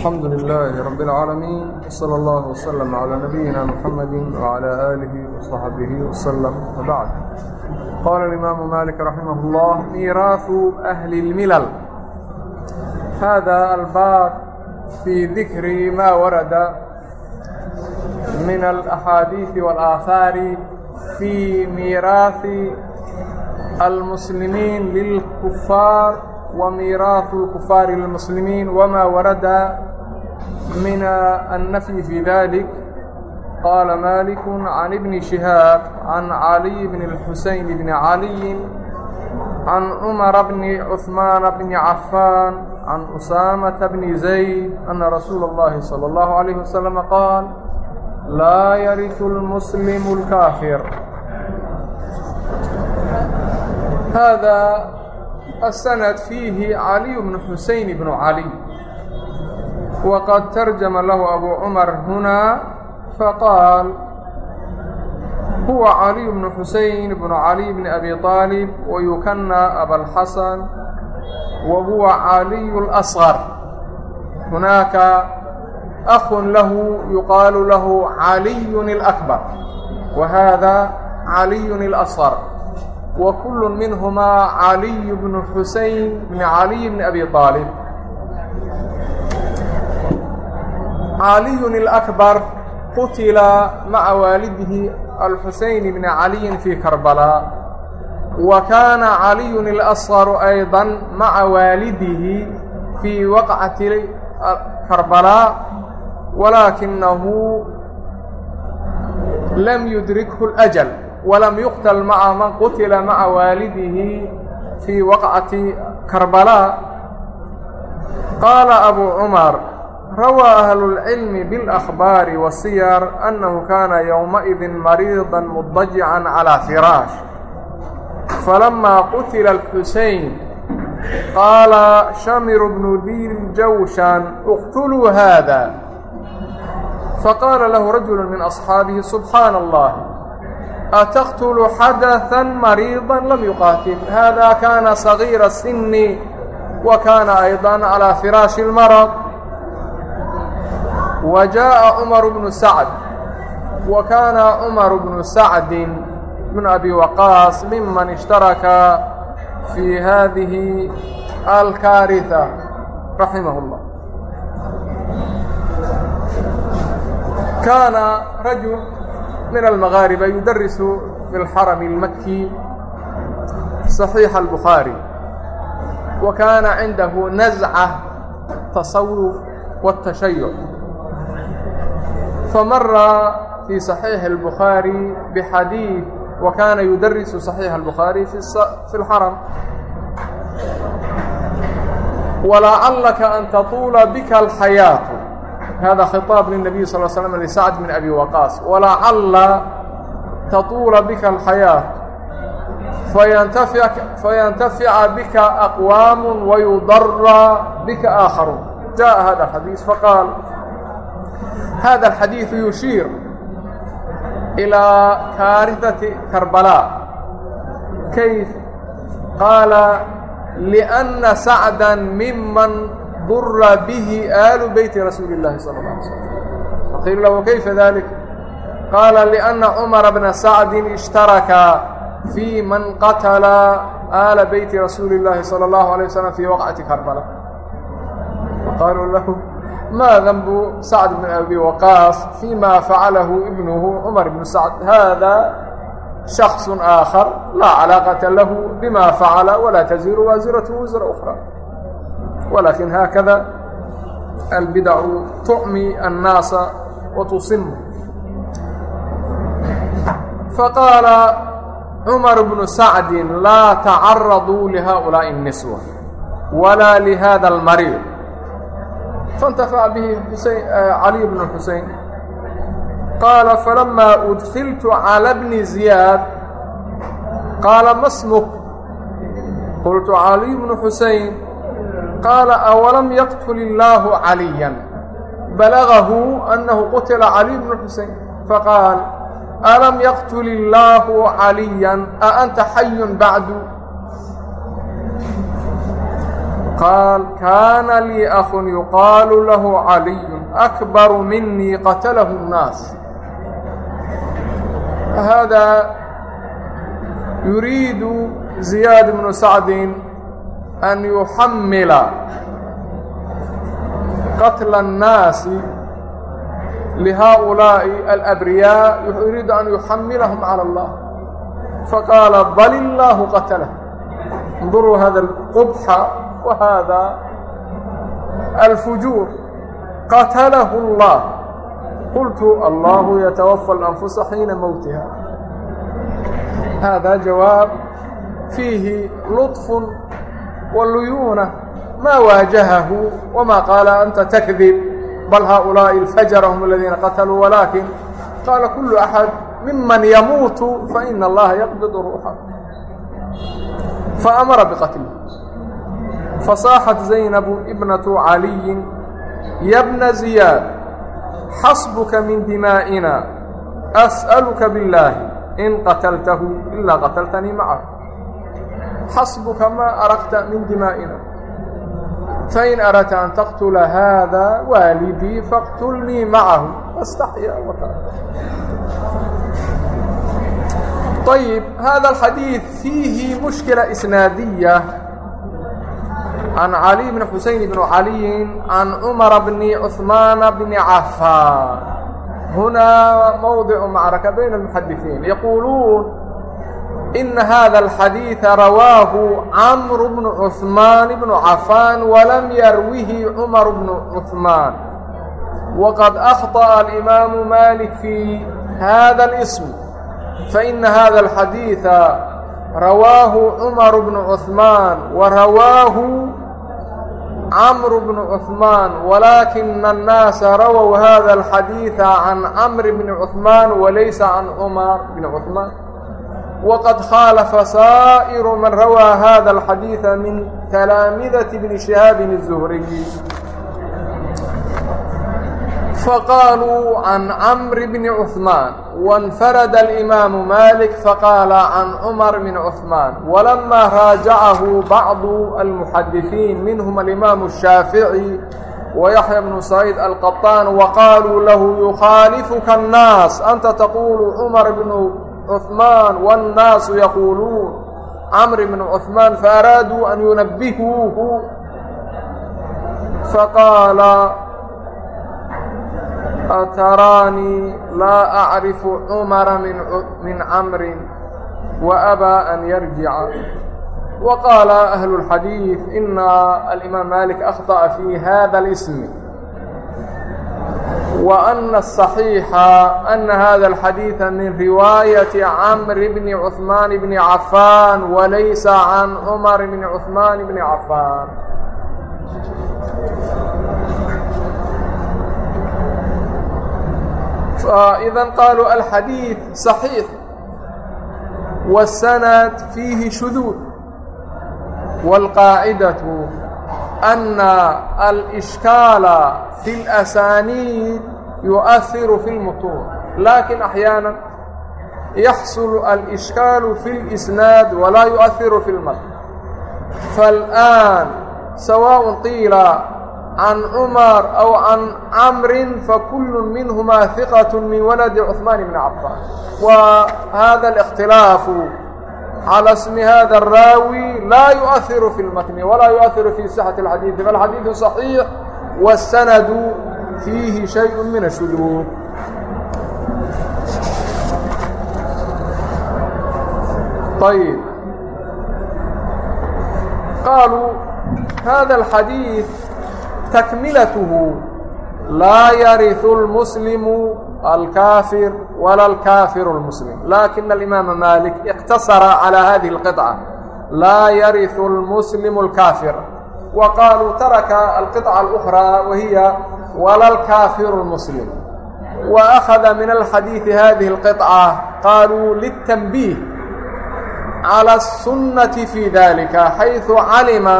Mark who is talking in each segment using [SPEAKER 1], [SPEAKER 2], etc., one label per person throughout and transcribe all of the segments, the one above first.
[SPEAKER 1] الحمد لله رب العالمين وصلى الله وسلم على نبينا محمد وعلى آله وصحبه وسلم وبعد قال الإمام مالك رحمه الله ميراث أهل الملل هذا الباb في ذكر ما ورد من الأحاديث والآثار في ميراث المسلمين للكفار وميراث الكفار للمسلمين وما ورد من النفي في ذلك قال مالك عن ابن شهاب عن علي بن الحسين بن علي عن عمر بن عثمان بن عفان عن أسامة بن زيد أن رسول الله صلى الله عليه وسلم قال لا يرث المسلم الكافر هذا السند فيه علي بن حسين بن علي waqad tarjama lahu abuu cumar hunaa faqaal huwa caliyu bnu xuseyn bnu caliy bni abi aalib wayukanaa abalxasan wa huwa caliyu اlasqar hunaaka akhun lahu yuqaalu lahu caliyun اlakbar wa haada caliyun اlasqar wa kullu minhumaa caliyu bnu xuseyn bni caliy bni abi aalib caliyun اlakbar qutila maca waalidihi alxusayn bni caliyin fii karbalaa wa kaana caliyun اlasqaru ayضa maca waalidihi fii waqcati karbalaa walaakinahu lam yudrikhu اljl walam yuqtl maca man qutila maca waalidihi fii waqcati karbalaa qaala abu cumar rawaa ahlulcilmi biاlأkhbaari wasiyar annahu kaana yowmaidin mariidan mudajican calaa firaash. Falamaa qutila alxusein qaala shamiru bnu diljawshan اqtuluu haada faqaala lahu rajulu min asxaabihi subxaana allah ataqtulu xadaثa mariiضa lam yuqaatil hada kaana sagiira sini wa kaana ayضa calىa firaashi اlmarad wa jaaءa cumaru bnu sacd wa kaana cumaru bnu sacdi bn abi waqaas miman ishtaraka fii haadihi alkaariثa raximah اllah kaana rajul min almagaariba yudarisu fi lxarami اlmakki صaxiixa اlbukhaari wa kaana cindahu nazca tasawuf famara fii صaxiixi الbukhaari bxadiid wa kaana yudarisu صaxiixa الbukhaari fi اlxaram wlaallaka an tatuula bika alxayaatu hada khiطaab lلnabiy sal slm lsacd min abi waqaas walacalla tatuula bika alxayaat fayantafica bika aqwaamu wayudara bika aakharuun jaءa hada xadiis faqaal hada alxadiidu yushiir ilىa kaaridati karbalaa kayf qaala liأnna sacda miman dura bihi aalu beyti rasuuli اllahi salى اla alay slm faqiilu lahu kayfa dalik qaala liأnna cumara bna sacdi ishtaraka fii man qatala aala beyti rasuuli اllahi salى اllahu alيه waslm fii waqcati karbala faqaaluu lahu ma dنب sعد بن أbي وقاaص فيma فaعaلh بنه cمر بن سعد hذا شخص آخر لا علاaqة لah بma فaعل ولا تزiر waaزiرة وزر أخرى ولكن hkذا البdع تؤmي الناaس وتصم فقال عمر بن سعد لا تعرضوا لهؤلاء النسوة ولا لhذا المريض فانتفع به علي بن الحسين قال فلما أدخلت على ابن زياد قال ما اسمك قلت علي بن حسين قال أولم يقتل الله عليا بلغه أنه قتل علي بن الحسين فقال ألم يقتل الله عليا أأنت حي بعد qaal kaana lii akhun yuqaalu lahu caliyun akbaru minii qatalahu الnaas hada yuriidu ziyaad ibnu sacdin an yuxamila qatla الnaasi lihaؤulaaءi alabriyaa yuriidu an yuxamilahum calى اllah faqaala bal illaahu qatalah انظروا هذا اlqubxa وهذا الفجور قتله الله قلت الله يتوفى الأنفس حين موتها هذا جواب فيه لطف والليونة ما واجهه وما قال أنت تكذب بل هؤلاء الفجر هم الذين قتلوا ولكن قال كل أحد ممن يموت فإن الله يقبض روحه فأمر بقتله fasaaxat zaynabu ibnatu caliyin yabna ziyaad xasbuka min dimaa'ina as'aluka billaahi in qataltahu ilaa qataltanii macahu xasbuka maa aragta min dimaa'ina fain aradta an taqtula haada waalidii faqtulnii macahu astaxya ayib hada alxadiid fiihi mushkila isnaadiya can cali bni xuseyn bni caliyin can cumara bni cuhmaana bni cafaan hunaa mowdicu macraka bayna almuxadiثiin yaquuluun ina hada alxadiiثa rawaahu camru bnu cuثmaan bnu cafaan walam yarwihi cumaru bnu cuثmaan waqad akhطأa alimaamu malik fii hada اlism faina hada alxadiiثa rawaahu cumaru bnu cuثmaan wa rawaahu cmr بن cثmaan wlaakina الnaasa rawow hada الxadiiثa can cmr بn cثmaan walaysa can cmar بn cثmaan wqad khaalafa saaئr man rawaa hada الxadiiثa min talaamidaة بn شihaabi الزhriي faqaaluu can camri bni cuثmaan waاnfarada alimaamu malik faqaala can cumar bn cuثmaan walamaa raajacahu bacdu almuxadiثiin minhum alimaamu الshaafiعي ويحyى بن سعيد القطان وقالوا له يخالفka الناaس أnتa تقuل cمر بن عثمان والناaس يقuلون cمر بن عثمان فأrاadوا أن ينبهوه فقال ataraanii laa acrifu cumara min camrin waabaa an yarjica وqاaل أهل الxadيiث إنa الإmاaم mالك أخطأ في hda الاسم. وأن الصحيiح أن hda الxadيiث min riواaية cمر بن عثمان بن عفاn وlayس عن cمر بن عثمان بن عفاn إذا قالوا الحديث صحيح والسند فيه شذوذ والقاعدة أن الإشكال في الأسانيد يؤثر في المتون لكن أحيانا يحصل الإشكال في الإسناد ولا يؤثر في المتن فالآن سواء قيل can cumar aw can camrin fakullu minhumaa hiqat min waladi cuثmaan bni cafan wa hada اlاkhtilaafu calى smi hada الraawi laa yuؤahiru fi اlmatni walaa yuؤahiru fi صixati اlxadiiثi falxadiiثu صaxiix wاsanadu fiihi shay min ashuduu ayb qaaluu hada اxadiiث takmilathu laa yariu اlmuslimu alkaafir wala alkaafiru اlmuslim laakiin alimaama malik اqtasara calى hadihi اlqiطca laa yariu اlmuslimu اlkaafir wa qaluu taraka alqiطca اlأkhraa wahiya wala alkaafiru اlmuslim وأkhذa min alxadiiثi hadihi اlqiطca qaluu liلtanbih calى الsunaةi fii dalika xayثu calima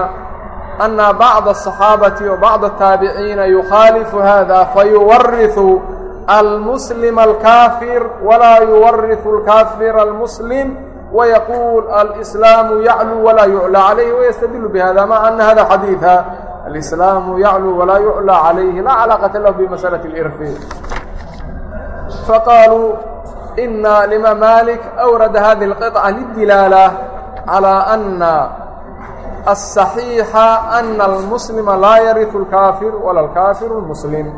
[SPEAKER 1] أنa bعضa الصaxaabaةi وbعضa التaabiciina يukhaalifu hada fayuwariثu الmسلم الكافir وlaa yuwariث الكافir الmسلم وyquل الإسlاam yعlو وlaa يعlى عalayه وystdل بhada mع أna hada xadيiثa الإسlاam yعlو وlaa يعlى عalayه laa cلاaqaةa lah bmasألة الإrف faqaaluu إna لma malik أwrada hadi القطعة للdilaalة عlى أna الصحيixa أن المسلمa laa yariث الكاaفir وlا الكاaفir المسلم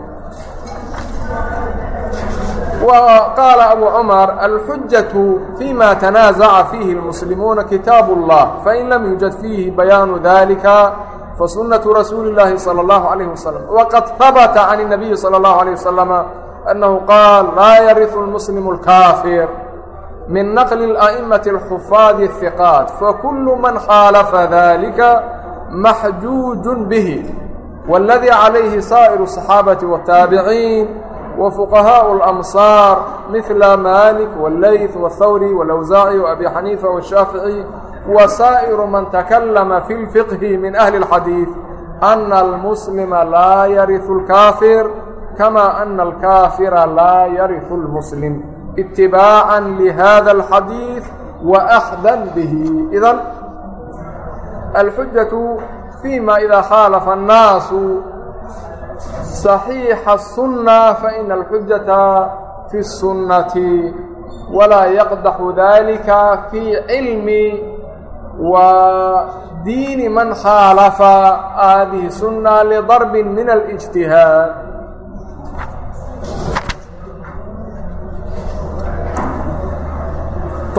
[SPEAKER 1] وqاaل أبو عمر الحuجة فيma تنازع فيه المسلمuنa kiتاaب الله فإن لم يuجد فيه بيان ذلكa فسنة رسuuل اللhi صلى الله عليه وسلم وqad ثبت عن النبي صلى الله عليه وسلم أنه qاaل laa yariث المسلم الكاaفir min naqli a'imati اlxufaadi hiqaat fakulu man khaalafa dalika maxjuujun bihi waladii calayhi saa'iru الصaxaabati wالtaabiciin وفقهاء الأمصار مثل مالك والليث والثوري والأوزاعي وأبي حنيفة والشافعي وسائر من تكلم في الفقه من أهل الحديث أن المسلم لا يرث الكافر كما أن الكافر لا يرث المسلم itibaaca lihada alxadiid wa akhdan bihi idan alxujatu fima idaa khaalafa annaasu saxiixa الsunna faina alxujata fi الsunnati walaa yaqdaxu dalika fi cilmi wa diini man khaalafa hadihi sunna lidarbi min اljtihaad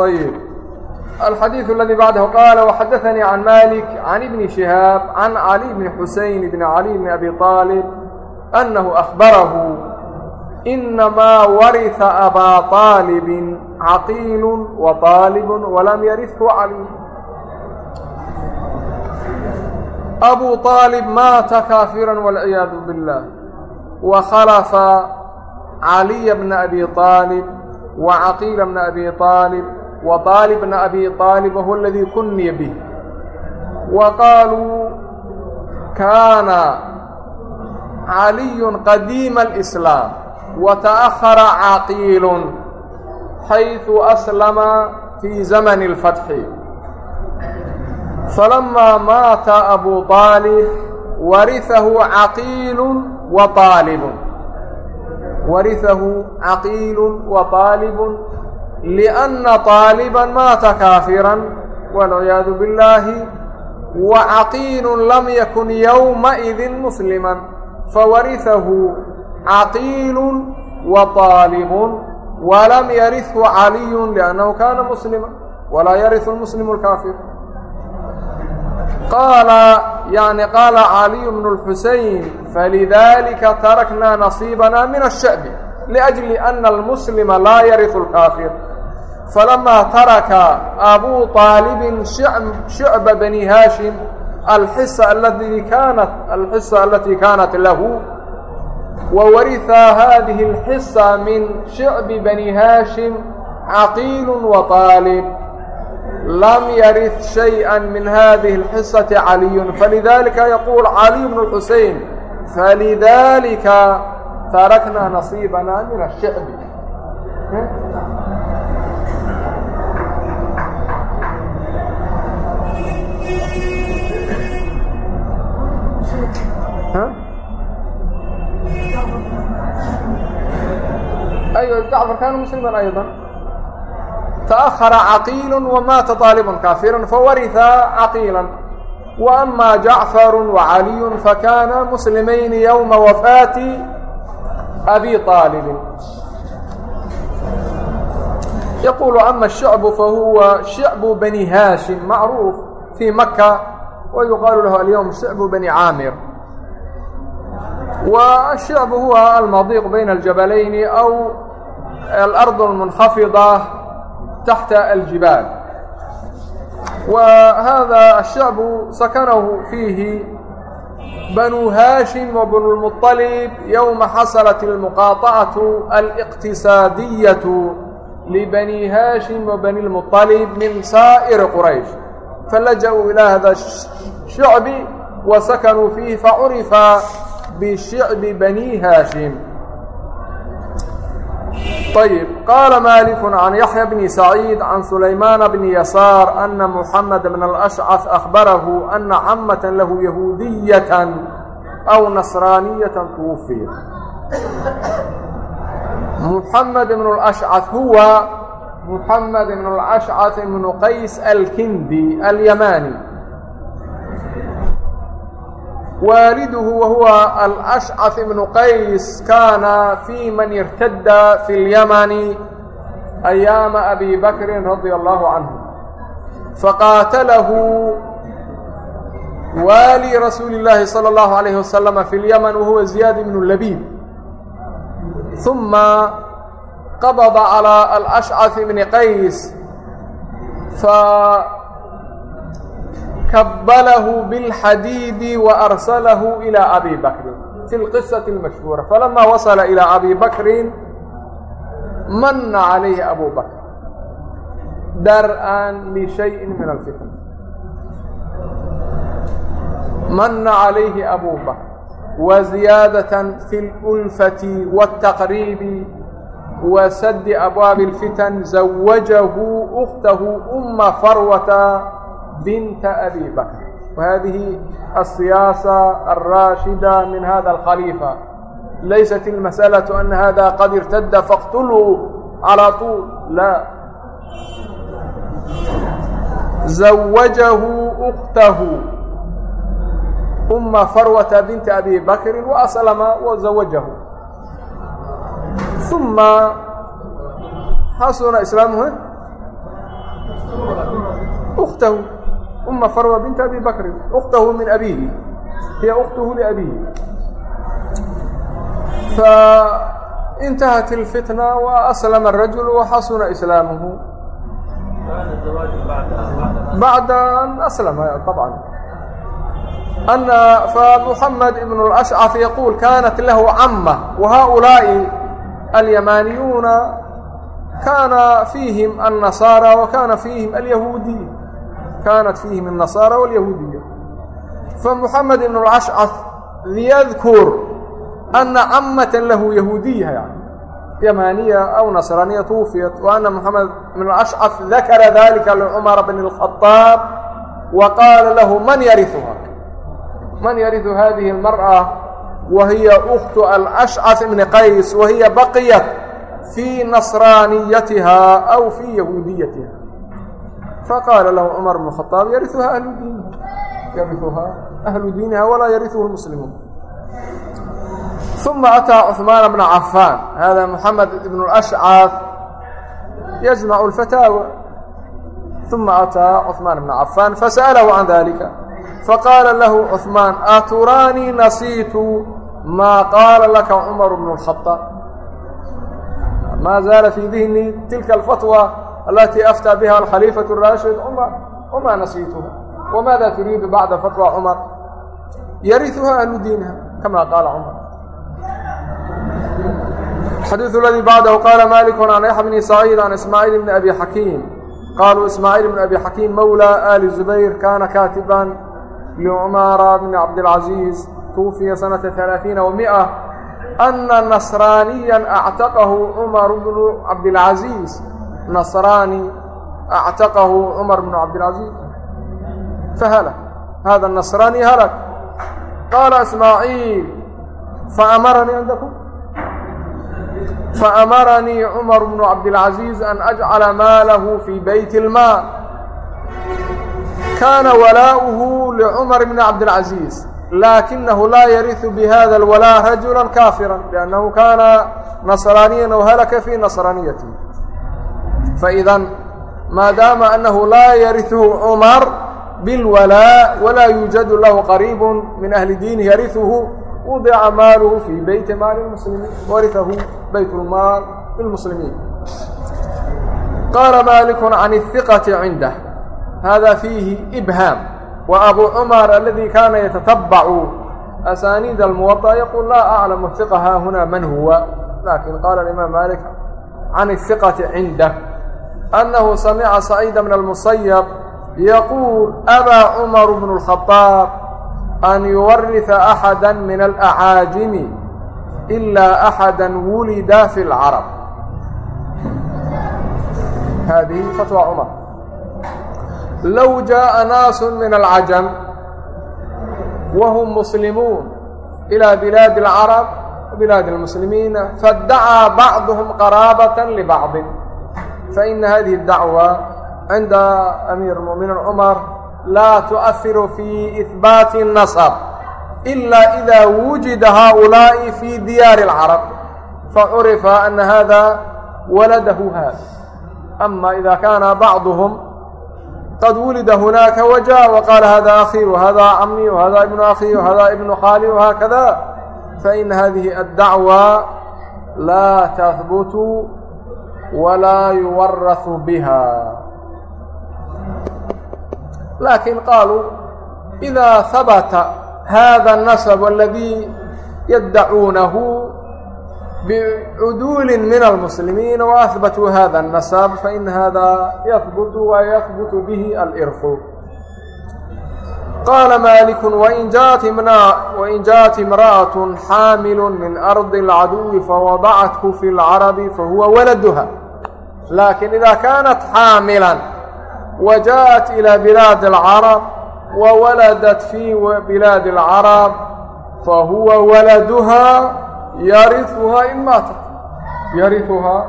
[SPEAKER 1] ayb alxadiiث اladii bacdahu qaala waxadaثanii can malik can ibni shihaab can cali bni xuseyn bni cali bni abi طaalib annahu ahbarahu inamaa wariثa abaa طaalibin caqiil waطaalib walam yariثhu cali abu طaalib maata kaafira wاlciyaadu biاllah wakhalafa caliya bna abi طaalib wa caqiila bna abi طaalib وطال بن أبي طالب هو الذي كني به وقالوا كان علي قديم الإسلام وتأخر عقيل حيث أسلم في زمن الفتح فلما مات أبو طالب ورثه عقيل وطالب ورثه عقيل وطالب lianna طaaliban maata kaafiran waalciyaadu billaahi wa caqiilun lam yakun yowmaidin musliman fawarihahu caqiilun wa طaalibun walam yarihu caliyun liannahu kaana muslima walaa yarihu lmuslimu lkaafir qaala yani qaala caliyu bnu lxusein falidalika taraknaa nasiibana min ashabi liajli ana almuslima laa yarihu lkaafir falamaa taraka abuu aalibin shicba bani haashim alxisa alatii kaanat alxisa alatii kaanat lahu wa wariha hadihi اlxisa min shicbi bani haashim caqiil wa طaalib lam yarih shayئa min hadihi اlxisati caliyu falidalika yaquul caliy bnu xusein falidalika taraknaa nasiibana min ashicbi jacfar kaana musliman ayضa taأhara caqiil wamaata طaalibun kaafirun fawariثa caqiila وأma jacfar وcaliy fakana muslimayni ywma wafaati abi طaalibi yaqulu ama الshicbu fahuwa shicbu bani haashim macruuf fii maka wa yuqaalu lahu alyowm shicbu bani caamir والشعب هو المضيق بين الجبلين أو الأرض المنخفضة تحت الجبال وهذا الشعب سكنه فيه بنو هاشم وبنو المطلب يوم حصلت المقاطعة الاقتصادية لبني هاشم وبني المطلب من سائر قريش فلجأوا إلى هذا الشعب وسكنوا فيه فعرف bishicbi bani haashim ayb qaala maaliku can yaxya bni saciid can sulaymaana bni yasaar ana muxameda bna alashcaf ahbarahu ana camata lahu yahuudiyata aw nasraaniyata twufiya muxamed bn lashcaf huwa muxamed bn lashcaf bnu qays alkindi alyamaani waaliduhu wahuwa alashcaf ibnu qays kaana fi man irtadda fi اlyamani ayaama abi bakrin radia allahu canhu faqaatalahu wali rasuuli اllaahi salى اllahu alayhi wasalama fi اlyaman wahuwa ziyaad ibnu labiid ثuma qabda calى alashcaf ibni qays. Fa kabalahu bاlxadiidi waarsalahu ilى abi bakrin fi lqisaةi اlmashhuura falama wasala ilى abi bakrin mana calayhi abu bakr dar'an lishayi min alfitna mana calayhi abu bakr وزiyaadaة fi اlأlfati wالتaqribi وsadi abwaabi اlfitan zawajahu أkhtahu أma farwata binta أبي بكر وهذه السياسة الراشدة من هذا الخليفة ليست المسألة أن هذا قد ارتد فاقتله على طول لا زوجه أخته أم فروة بنت أبي بكر وأسلم وزوجه ثم حسن إسلامه أخته uma farwa binta abi bakrin ukhtahu min abiihi hiya ukhtuhu liabiihi faintahat اlfitna waaslama الrajulu waxasuna islaamuhu bacda an aslama طabcan أن فمحمد بن الأشعث يقول كانت له عمة وهؤلاء اليمانيون كان فيهم النصارى وكان فيهم اليهوديين kaanat fiihim الnasaara wاlyahuudiya famuxamed ibn اlcashcaf liyadkur ana camata lahu yahuudiya yamaniya aw nasraaniya tuwfiyat wa ana muxamed ibn اlcashcaf dakara dalika licumara bn اlkhaطaab wa qaala lahu man yariuha man yariu hadihi اlmarأa wahiya uktu alashcaf ibni qays wahiya baqiyat fii nasraaniyatiha aw fii yahuudiyatiha faqaala lahu cumar bnu khaaab yariuhaa ahlu diiniha yariuhaa ahlu diiniha walaa yariuhu lmuslimuun uma ataa cuثmaana bna cafaan hada muxamed ibnu ashcaaf yajmacu lfataawa uma ataa cuثmaan bna cafaan fasa'alahu can dalika faqaala lahu cuثmaan aturaanii nasiitu maa qaala laka cumar bnu اlkhaaab maa zaala fii dihni tilka alfatwa اlati aftىa bha اkhaliifaة الraashid cmar wma nasiituha wmaada turiidu bacda fatوى cmar yariثuha ahlu diiniha kama qaala cmar xadiiث اladii bacdahu qaala malik can yax bni saciid can ismaaعiil bni abi xakiim qaluu ismaaعiil bn abi xakiim mowlى ali zubayr kana kaatiba لcmara bn cabdالcaزiiz twufiya sanaةa ثaلaaثiina وmiئة ana nasraaniya actaqahu cmar bnu cabdالcaزiiz nasraani actaqahu cumar bnu cabdilcaziiz fahalak hada nasraani halak qaala ismaaciil faamaranii cindakum faamaranii cumar bnu cabdilcaziiz an ajcala maalahu fii beyti ilmaa kaana walaa'uhu licumar bni cabdilcaziiz laakinahu laa yariu bihada alwalaa rajula kaafira liannahu kaana nasraaniyan w halaka fii nasraaniyatihi faidan maadaama annahu laa yariثhu cumar bilwalaa walaa yuujadu lahu qariibu min ahli diini yariثuhu wdica maaluhu fii beyti maali muslimiin wariahu bayt maal lmuslimiin qaala maaliku can الثiqaةi cindah hada fiihi ibhaam wa abu cumar aladi kaana yatatabcu asaniid اlmuwaطa yaqul laa aclamu iqa haa huna man huwa laakiin qaala imaam maalik can الثiqaةi cindah أنه سمع سعيد بن المصيب يقول أبا عمر بن الخطاب أن يورث أحدا من الأعاجم إلا أحدا ولد في العرب هذه فتوى عمر لو جاء ناس من العجم وهم مسلمون إلى بلاد العرب وبلاد المسلمين فادعى بعضهم قرابة لبعض فإن هذه الدعوة عند أمير المؤمنين عمر لا تؤثر في إثبات النصر إلا إذا وجد هؤلاء في ديار العرب فعرف أن هذا ولده هذا أما إذا كان بعضهم قد ولد هناك وجاء وقال هذا أخي وهذا عمي وهذا ابن أخي وهذا ابن خالي وهكذا فإن هذه الدعوة لا تثبت walaa yuwarahu biha laakiin qaaluu idaa habata hada الnaصb aladii yaddacuunahu bicuduuli min almuslimiina waahbatuu hada الnasab fain hada yahbutu wayahbutu bihi alirqu qaala maaliku wain jaءat imra'aة xaamilu min ardi اlcaduwi fawadacathu fi اlcarabi fahuwa waladuha laakiin idaa kaanat xaamilan wa jaaءat ilى bilaadi اlcarab wa waladat fii bilaadi اlcarab fahuwa waladuhaa yariuhaa in maatat. Yariuhaa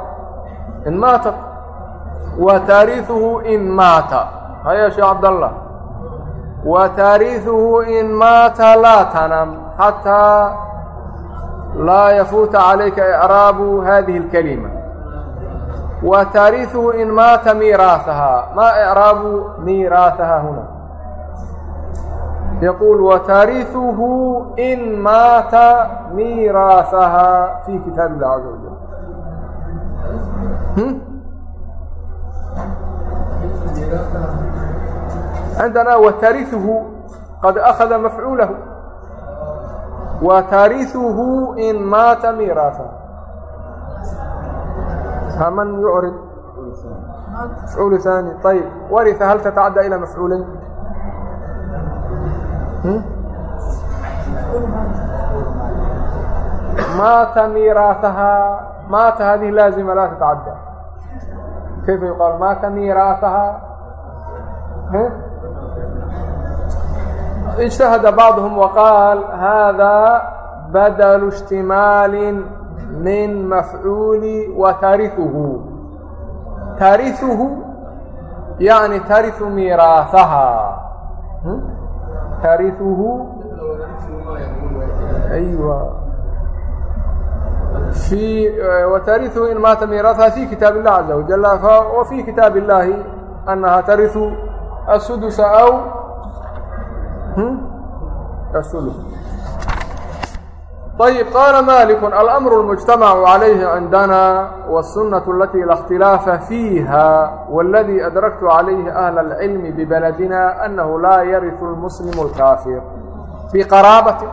[SPEAKER 1] in maatat. Wa taariثuhu in maata. Haya sheekh cabdallah wa taariثuhu in maata laa tanam xataa laa yafuuta calayka icraabu hadihi اlkalima وتاريثه إن مات ميراثها ما إعراب ميراثها هنا يقول وتاريثه إن مات ميراثها في كتاب الله عز وجل عندنا وترثه قد أخذ مفعوله وترثه إن مات ميراثه فمن يعرب مفعول ثاني طيب ورث هل تتعدى إلى مفعولين مات ميراثها مات هذه لازمة لا تتعدى كيف يقال مات ميراثها اجتهد بعضهم وقال هذا بدل اشتمال min mafcuuli wa taariuhu taariuhu yani taariu miraasaha taariuhu aywa في وترثه إن مات ميراثها في كتاب الله عز وجل وفي كتاب الله أنها ترث السدس أو الثلث ayb qaala maliku almru اlmujtamacu calayhi cindana wاsunaة alati la اkhtilaafa fiiha wاladii adraktu calayhi ahla اlcilmi bibaladina anahu laa yarifu اlmuslim اlkaafir biqaraabati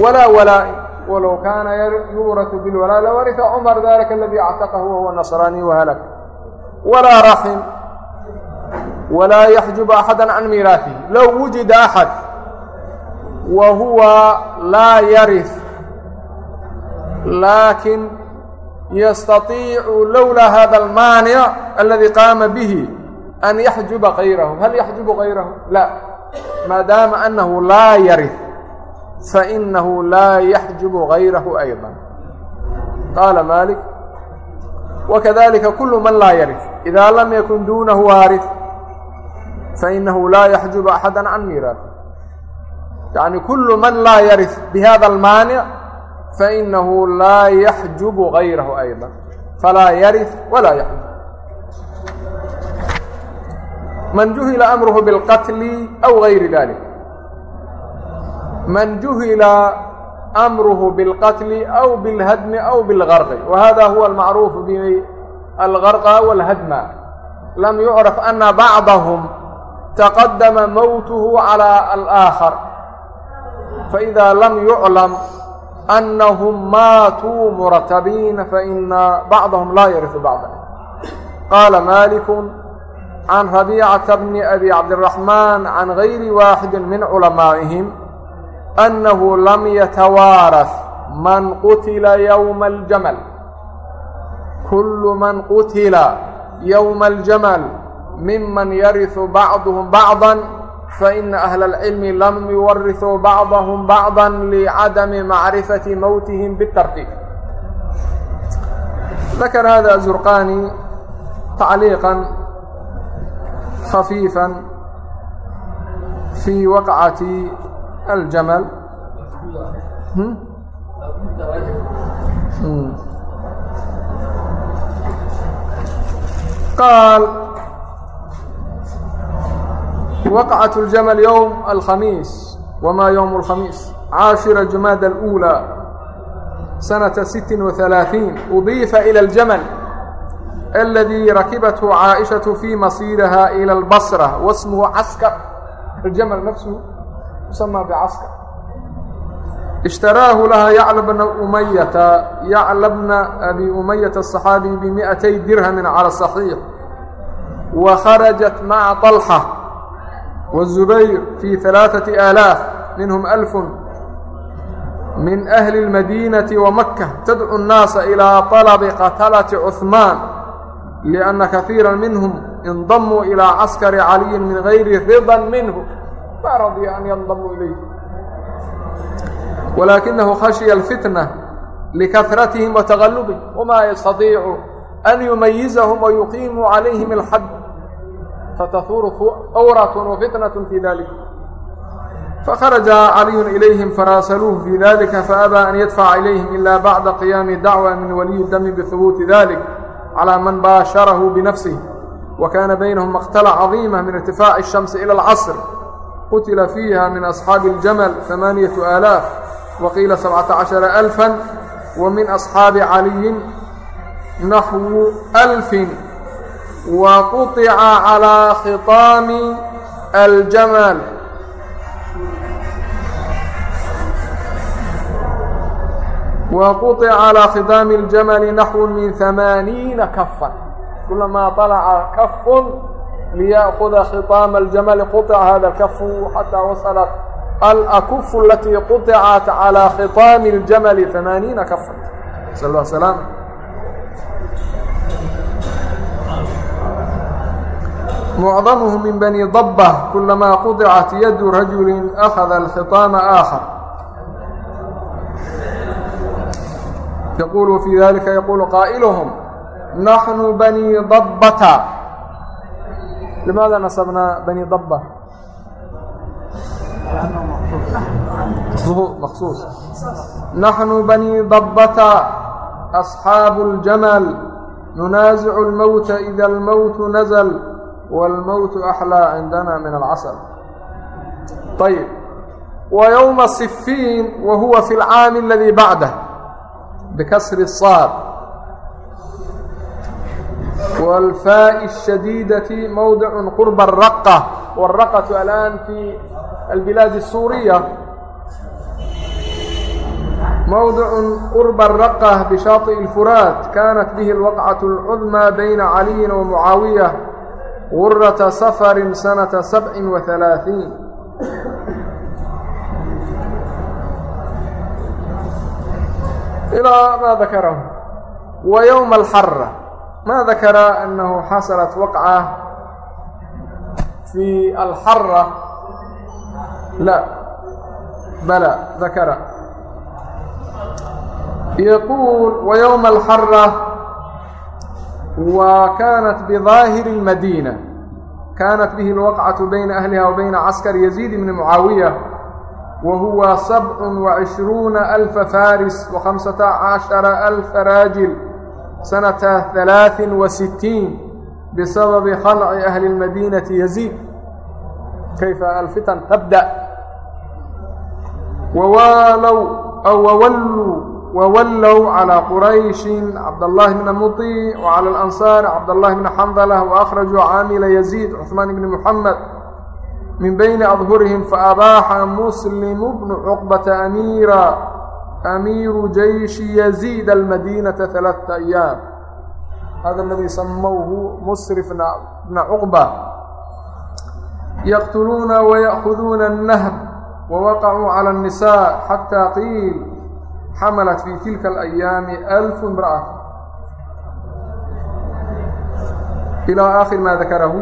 [SPEAKER 1] walaa walaa'i walow kaana yuuraثu bilwalaa lawariثa cumar dalika aladii actaqahu wahuwa nasraanii wahalak walaa raxim walaa yaxjub axada can miiraafihi low wujida axad wa huwa laa yarih laakin yastaiicu lowlaa hada almaanic aladi qaama bihi an yaxjuba kayrahum hal yaxjubu kayrahum la. Maadaama anahu laa yarih fainahu laa yaxjubu gayrahu ayضa qaala maalik wakadalika kulu man laa yarih idaa lam yakun duunahu waarih fainahu laa yaxjubu axada can miiraafi yacni kullu man laa yari bihada almaanic fainahu laa yaxjubu gayrahu ayda falaa yari walaa yaxjub man juhila amruhu bilqatli aw gayri dalik man juhila amruhu bilqatli aw bilhadmi aw bilgarqi wahada huwa almacruuf bialgarqa walhadma lam yucraf ana bacdahum taqadama mowtuhu calى alaakhar faidaa lam yuclam annahum maatuu muratabiina faina bacdahum laa yariu bacdan qaala maaliku can rabiicata bni abi cabdiraxmaan can gayri waaxidi min culamaa'ihim annahu lam yatawaaras man qutila yowma aljamal kullu man qutila yowma aljamal miman yarisu bacduhum bacdan فإن أهل العلم لم يورثوا بعضهم بعضا لعدم معرفة موتهم بالترتيب ذكر هذا الزرقاني تعليقا خفيفا في وقعة الجمل هم؟ قال وقعت الجمل يوم الخميس وما يوم الخميس عاشر جماد الأولى سنة ست وثلاثين أضيف إلى الجمل الذي ركبته عائشة في مصيرها إلى البصرة واسمه عسكر الجمل نفسه يسمى بعسكر اشتراه لها يعلى بن أمية يعلى بن أبي أمية الصحابي بمئتي درهم على الصحيح وخرجت مع طلحة والزبير في ثلاثة آلاف منهم ألف من أهل المدينة ومكة تدعو الناس إلى طلب قتلة عثمان لأن كثيرا منهم انضموا إلى عسكر علي من غير رضا منه ما رضي أن ينضموا إليه ولكنه خشي الفتنة لكثرتهم وتغلبهم وما يستطيع أن يميزهم ويقيم عليهم الحد فتثور ثورة وفتنة في ذلك فخرج علي إليهم فراسلوه في ذلك فأبى أن يدفع إليهم إلا بعد قيام دعوى من ولي الدم بثبوت ذلك على من باشره بنفسه وكان بينهم مقتلة عظيمة من ارتفاع الشمس إلى العصر قتل فيها من أصحاب الجمل ثمانية آلاف وقيل سبعة عشر ألفا ومن أصحاب علي نحو ألف وقطع على خطام الجمل وقطع على خطام الجمل نحو من ثمانين كفا كلما طلع كف ليأخذ خطام الجمل قطع هذا الكف حتى وصلت الأكف التي قطعت على خطام الجمل ثمانين كفا صلى الله عليه وسلم معظمه من بني ضبة كلما قطعت يد رجل أخذ الخطام آخر يقول في ذلك يقول قائلهم نحن بني ضبة لماذا نصبنا بني ضبة مخصوص نحن بني ضبة أصحاب الجمل ننازع الموت إذا الموت نزل والmوت أحلىa عindnا mن الcصل ayب ويومa صفين وهuوa في الcاaم الذي baعdه بkسر الصاad والفاء الشhديدة موdع قرب الرقة والرقة الآن في البلاد السورية موdع قرب الرقة بشhaطئ الفرات كانت bه الوقعة العظمى بين علي ومعاaوية gurata safarin sanata sabcin wa halaaثiin ilaa maa dakarahu wa yowma alxara maa dakara annahu xasalat waqca fi alxara la bala dakara yaquul wa yowma alxara wa kaanat bidaahiri اlmadiina kaanat bihi اlwaqcaةu bayna ahliha wa bayna caskar yaziid bni mucaawiya wa huwa sabc وacishruuna alfa faris وhamsata caشhara alfa raajil sanata halaaثi وasitiiن bisababi khalci ahli اlmadiinati yaziid kayfa alfitan tabda. Wwaalow wawalluu wwallow calىa qurayshin cabdاllahi bna muطic wcalى اlansaar cabdاllahi bna xandlh waakhrajuu caamila yaziid cثmaan bni muxamed min bayni adhurihim faabaaxa muslimu bnu cuqbata amiira amiiru jeyshi yaziid almadinata ثalaaثa ayaam hada ladii samowhu musrif bna cuqba yaqtuluuna wayaأkuduuna الnahb wawaqacuu calى الnisaa xatىa qiil xamalat fii tilka alayaami alfu imra'at ilaa aakhir maa dakarahu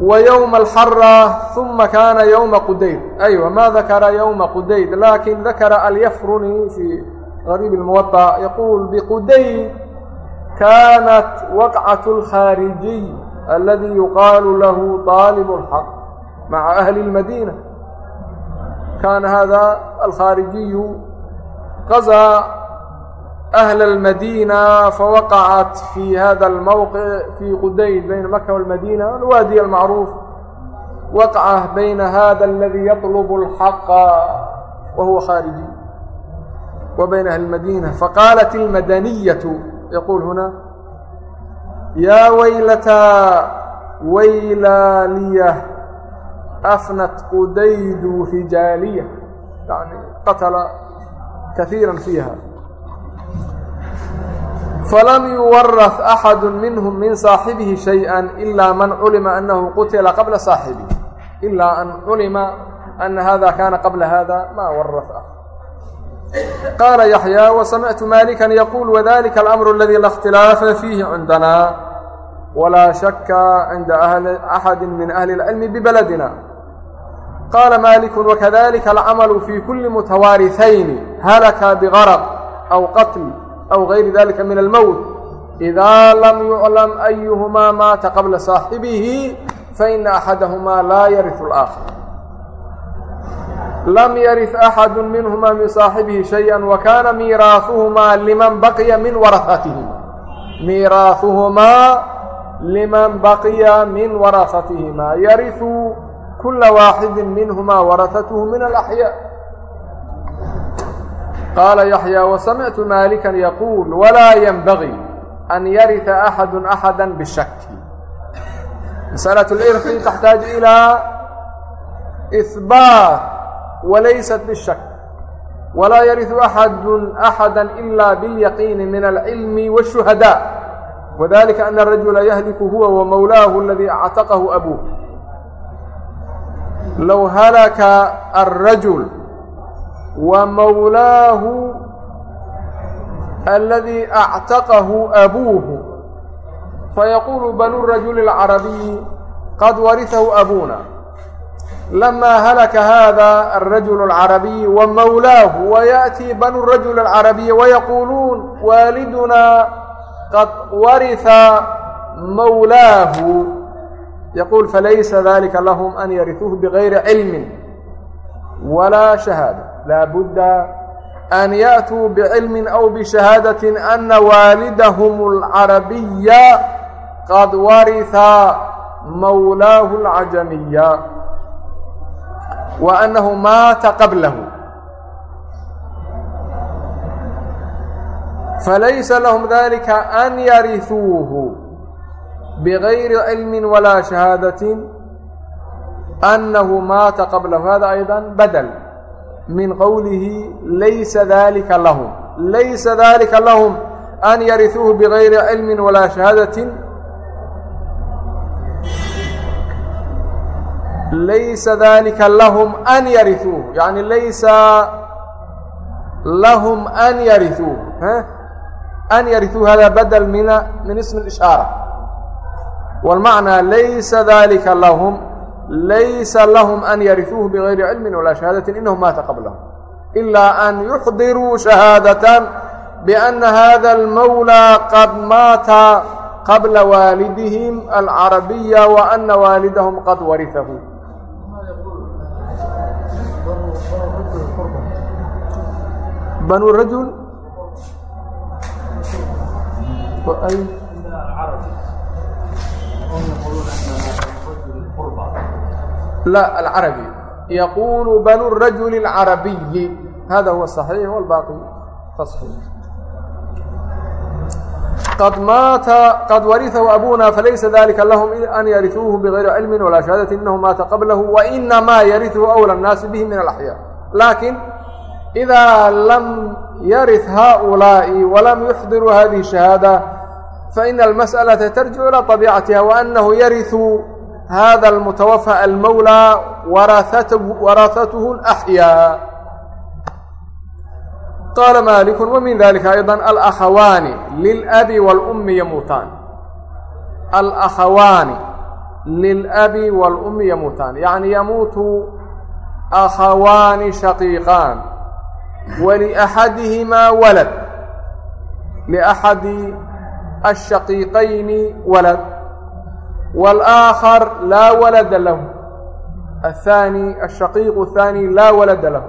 [SPEAKER 1] wa yowma alxara uma kaana yowma qudayd ay wama dakara yowma qudayd laakiin dakara alyafruni fii qariib اlmuwaطa yaquul biqudayd kanat waqcaة اlkhaarijiy aladi yuqaalu lahu طaalib اlxaq maca ahli اlmadiina kaana hada alkhaarijiyu qazaa ahla almadiina fawaqacat fi hada almowqic fi qudayd bayna maka walmadiina alwaadi almacruuf waqca bayna hada aladi yatlubu alxaqa wa huwa khaarijiy wa bayna ahli lmadiina faqaalat almadaniyatu yaquul huna yaa waylataa waylaaliya afnat qudaydu rijaaliya yani qatala kahiiran fiiha falam yuwaras axadu minhum min saaxibihi shay-an ilaa man culima annahu qutila qabla saaxibihi ilaa an culima ana hada kaana qabla hada maa waras ah qaala yaxyaa wasamictu maalikan yaquul wadalika alamru aladii la اkhtilaafa fiihi cindana walaa shaka cinda axadi min ahli اlcilmi bibaladina qaala maaliku wakadalika alcamalu fii kulli mutawaariثayni halaka bigarq aw qatl aw gayri dalika min almowt إida lam yuclam ayuhumaa maata qabla saaxibihi faina axadahumaa laa yariث اlآakhar lm yariث axadu minhuma min saaxibihi shayئa wakana miiraaثuhumaa liman baqiya min waraatihima miiraaثuhumaa liman baqiya min waraatihima yariu kula waaxidin minhumaa warahatuhu min alaxyaa qaala yaxyaa wasamictu maalikan yaquul walaa yanbagii an yarita axadu axada bishaki masأlaة اlirfi taxtaaj ilىa ihbaat walaysat bishak walaa yariثu axadu axada ila bاlyaqiini min alcilmi wالshuhadاء wadalika ana arajula yahliku huwa wamowlaahu aladii actaqahu abuuh low halaka alrajul wa mawlaahu aladii actaqahu abuuhu fayaquulu banu rajuli alcarabiyi qad warihahu abuuna lamaa halaka hada alrajulu alcarabiy wa mawlaahu wayaأtii banu rajuli alcarabiyi wayaquuluun waalidunaa qad wariha mawlaahu yaquul falaysa dalika lahum an yariuuhu bigayri cilmin walaa shahaada laabudda an yaatuu bicilmin aw bishahaadatin ana waalidahum alcarabiya qad wariha mawlaahu alcajamiya wa annahu maata qablahu falaysa lahum dalika an yariuuhu بغير علم ولا شهادة أنه مات قبله هذا أيضا بدل من قوله ليس ذلك لهم ليس ذلك لهم أن يرثوه بغير علم ولا شهادة ليس ذلك لهم أن يرثوه يعني ليس لهم أن يرثوه ها؟ أن يرثوه هذا بدل من من اسم الإشارة wاlmacnaa laysa dalika lahum laysa lahum an yariuuhu bغayri cilmi walaa shahaadaةi inahu maata qablahum إilaa an yuxdiruu shahaadaةan bأna hada اlmawlى qad maata qabla waalidihim alcarabiya waana waalidahum qad warihahu banu rajul alcarabi yaquulu banu rajuli اlcarabiyi hada huwa صaxiix wاlbaaqi taصxiix qad maata qad wariثahu abuna falaysa dalika lahum an yariثuuhu bغayri cilmi walaa shahaadati inahu maata qablahu wainamaa yariثuhu أwlى الnaasi bihi min اlaxyaa laakin إida lam yariث haؤulaaءi walam yuxdiruu hadihi الشhahaadة faإna اlmasأlaةa tarjicu ilى طabiicatiha waأnahu yariثu hada almutawafaa almawlaa warahatuhu اlaxyaa qaala maaliku wamin dalika ayضa alakhawaani lilabi wاlumi yamuutaan alakhawaani lilabi wاlumi yamuutaan yacni yamuutu akhawaani shaqiiqaan waliaxadihimaa walad liaxadi ashaqiiqayni walad والآkخر لا ولد لh الثاني الشhقيق الثاني لا ولد لh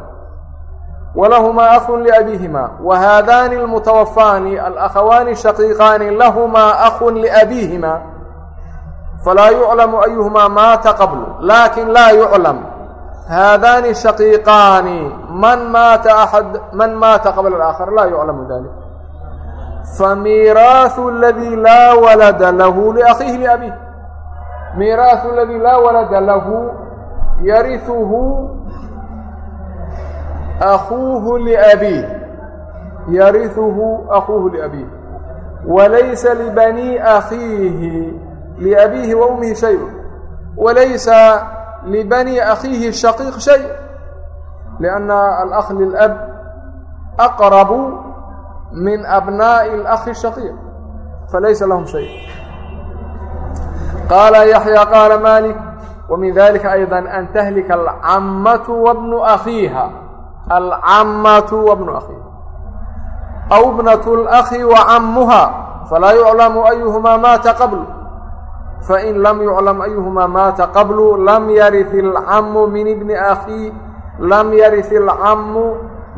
[SPEAKER 1] ولهma أخ لأبيهما وhذان المتوفاaن الأخhوان شhقيقاaن لhma أخ لأبيهما فlا يعلم أيهma mاaتa qبل لkن lا يعلم hذان شhقيقاaن mن mاaتa qبل الآخر lا يعلم ذلك فميراث الذي لا ولد لh لأخيه لأبيه miiraasu aladii laa walada lahu yariuhu akuuhu liabiih yariuhu akuuhu liabiih walaysa libanii akiihi liabiihi wa ummihi shayun walaysa libanii akiihi shaqiiq shay lianna alakh lilab aqrabu min abnaa'i alakhi shaqiiq falaysa lahum shay qaala yaxya qaala malik wamin dalika ayda an tahlika alcammatu wabnu akhiiha alcammatu wabnu akhiiha aw bnatu اlakhi wacammuha falaa yuclamu ayuhumaa maata qablu fain lam yuclam ayuhumaa maata qablu lam yarit alcammu min ibni akhii lam yarit alcammu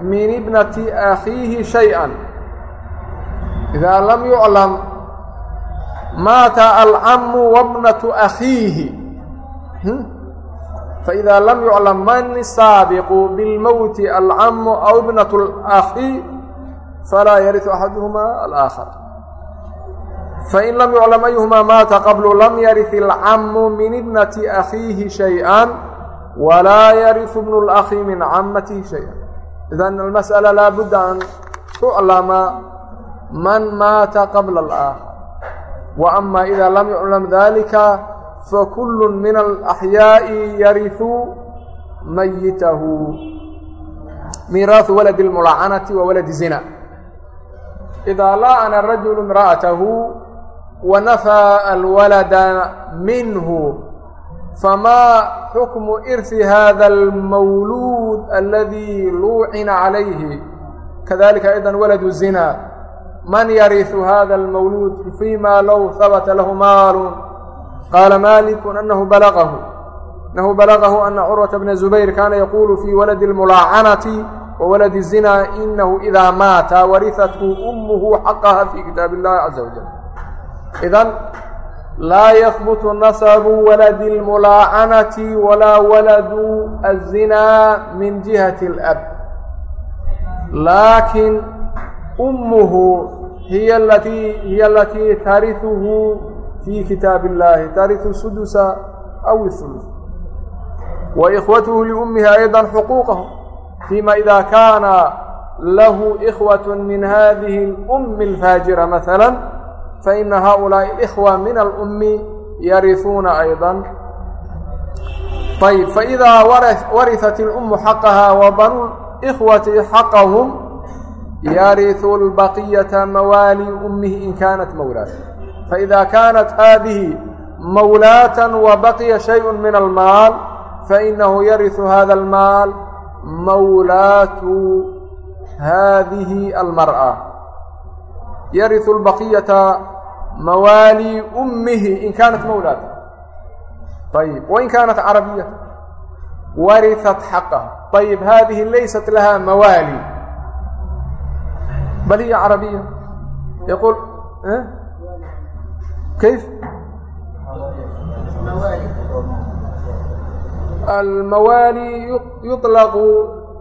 [SPEAKER 1] min ibnati akhiihi shayئa idaa lam yuclam maata alcamu wabnatu akhiihi faidaa lam yuclam man saabiqu bilmowti alcamu aw ibnat اlakhi falaa yariu axaduhuma alaakhar fain lam yuclam ayuhumaa maata qablu lam yarit alcamu min ibnati akhiihi shayئa walaa yariu bnu اlakhi min camatihi shayئa idan almasأala laabudda an tuclama man maata qabla اlaakhar وأma إida lam yuclam dalika fakul min الأحyaaءi yariثu mayitahu miiraaثu walad الmulaacanati wa walad zina إida laأna الrajul imra'atahu wanafى alwalada minhu famaa xukmu irhi hada اlmawluud aladii luucina calayhi kadalika ayضa walad zina man yariu hada اlmawluud fima low habata lahu maalun? Qaala maliku anahu balaqahu anahu balaqahu ana curwata bna zubayr kaana yaquulu fii waladi اlmulaacanati wa waladi الzina inahu idaa maata warihathu umuhu xaqaha fii kitaab اllahi caza wajal idan laa yahbutu nasabu waladi اlmulaacanati walaa waladu aلzina min jihati اlab laakiin umuhu hiy alatii hiy alatii tariثuhu fii kitaab اllahi tariثu sudusa aw الثulus waإkhwatuhu liumihi ayضa xuquuqahu fiima ida kaana lahu إkhwaة min hadihi اlأmi اlfaajira maثalا faina haؤulaaءi اإkhوة min اlأmi yariثuuna ayضا ayb faidaa wariثat اlأmu xaqaha wabanuu اkhwati xaqahum yariu lbaqiyata mawaalii ummihi in kaanat mawlaatan faida kaanat haadihi mawlaatan wabaqiya shayءu min almaal fainahu yariu hada almaal mawlaatu hadihi almar'a yariu lbaqiyata mawaalii ummihi in kaanat mawlaatan ayb wain kaanat carabiya wariat xaqah ayb hadihi laysat laha mawaali badiya carabiya. Yaqul eh? kayf? Almawali yuطlaqu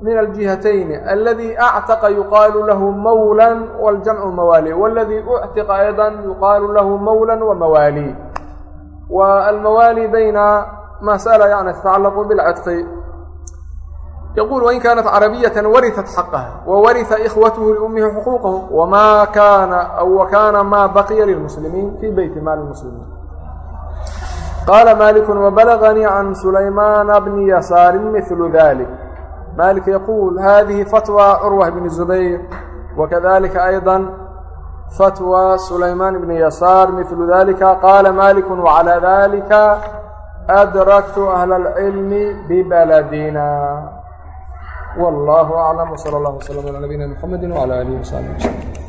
[SPEAKER 1] min aljihatayn aladi actaqa yuqaalu lahu mawla wاljamcu mawaali wاladi uctiqa ayضa yuqaalu lahu mawla wamawaali wa almawaali bayna masأla yani tatacalaqu bاlcitqi yquل وin kaanت cرaبية wariثت xقه وwariثa إkhوaته لأmihi حquuqaه وma kana وkana ma baقya للمسلimiin fي beyti maal المسلimiin qاala mالك وbلغnيi عن سuلayماn بن يasاar مثل ذلك. mالك yquل hذiه فatوى cروة بن زبير وkaذلika أيضا fatوى سuلayman بن يasاar مثل ذلika qاala mالك وعlى ذلika أdركت أهل العلم ببلدina wاllaahu aclam wsal allah wslm alى nabiyina mxamedi wlى alihi wsaxbi wslm